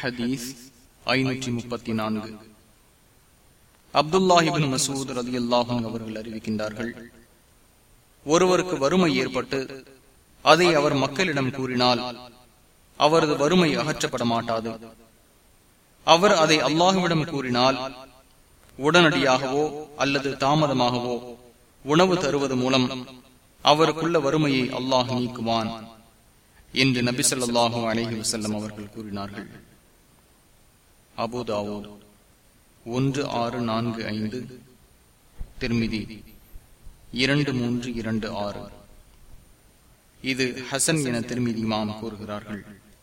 ஹதீஸ் ஐநூற்றி முப்பத்தி நான்கு. அப்துல்லாஹிபின் மசூத் ரதி அல்லாஹும் அவர்கள் அறிவிக்கின்றார்கள் ஒருவருக்கு வறுமை ஏற்பட்டு அதை அவர் மக்களிடம் கூறினால் அவரது வறுமை அகற்றப்பட மாட்டாது. அவர் அதை அல்லாஹுவிடம் கூறினால் உடனடியாகவோ அல்லது தாமதமாகவோ உணவு தருவது மூலம் அவருக்குள்ள வறுமையை அல்லாஹ் நீக்குவான் என்று நபி சொல்லாஹு அலஹி வசல்லம் அவர்கள் கூறினார்கள். அபுதாவோ ஒன்று ஆறு நான்கு ஐந்து திருமிதி இரண்டு மூன்று இரண்டு ஆறு. இது ஹசன் என திருமிதி மாம் கூறுகிறார்கள்.